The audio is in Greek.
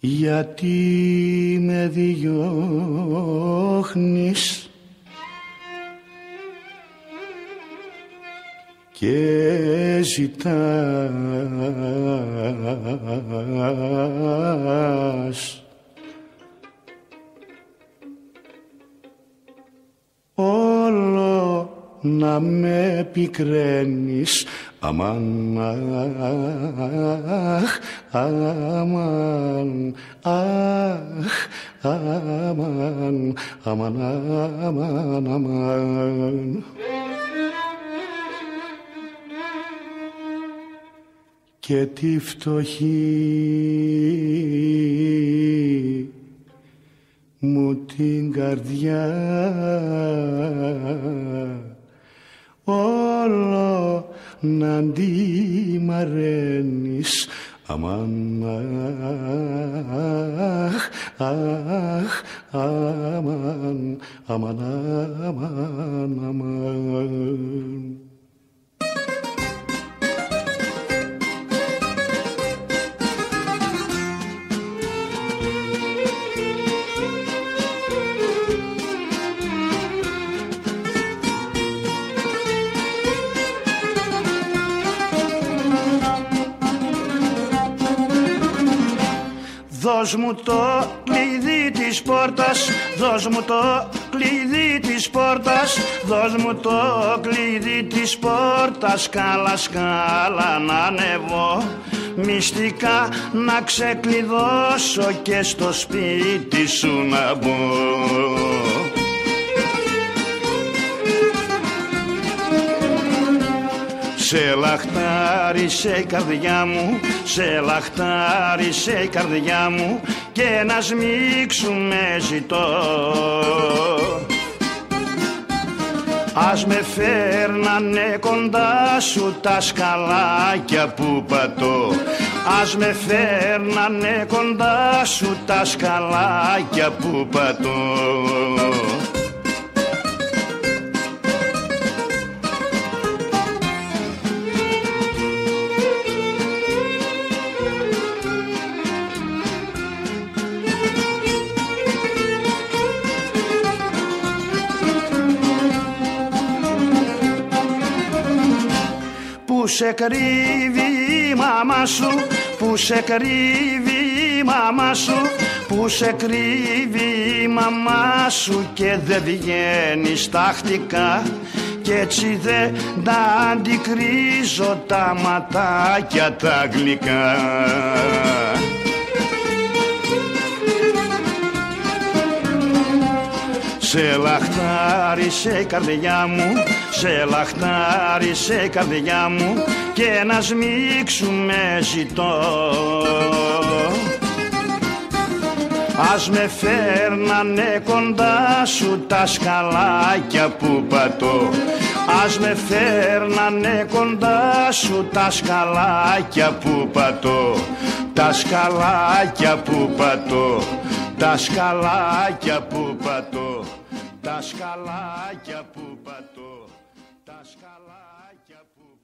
γιατί με διώχνεις; Και ζητάς να με πικραίνεις. Αμάν αχ αμάν αχ αμάν αμάν αμάν αμάν. Και τη φτωχή μου την καρδιά να αντιμαραίνεις αμάν αχ αχ αμάν αμάν αμάν αμάν Δώσ' μου το κλειδί της πόρτας Δώσ' μου το κλειδί της πόρτας Δώσ' μου το κλειδί της πόρτας. Σκάλα σκάλα να ανεβώ Μυστικά να ξεκλειδώσω Και στο σπίτι σου να μπω Σε λαχτάρισε η καρδιά μου, σε λαχτάρισε η καρδιά μου και να σμίξουμε ζητώ. Ας με φέρνανε κοντά σου τα σκαλάκια που πατώ Ας με φέρνανε κοντά σου τα σκαλάκια που πατώ σε κρύβει η μαμά σου Που σε κρύβει η μαμά σου Που σε κρύβει η μαμά σου Και δεν βγαίνει στάχτικα Κι έτσι δεν τα αντικρίζω τα ματάκια τα γλυκά Σε λαχτάρισε η καρδιά μου, σε λαχτάρισε η καρδιά μου και να σμίξουμε ζητώ. Ας με φέρνανε κοντά σου τα σκαλάκια που πατώ. Ας με φέρνανε κοντά σου τα σκαλάκια που πατώ. Τα σκαλάκια που πατώ Τα σκαλάκια που πατώ τα σκαλάκια που πατώ, τα σκαλάκια που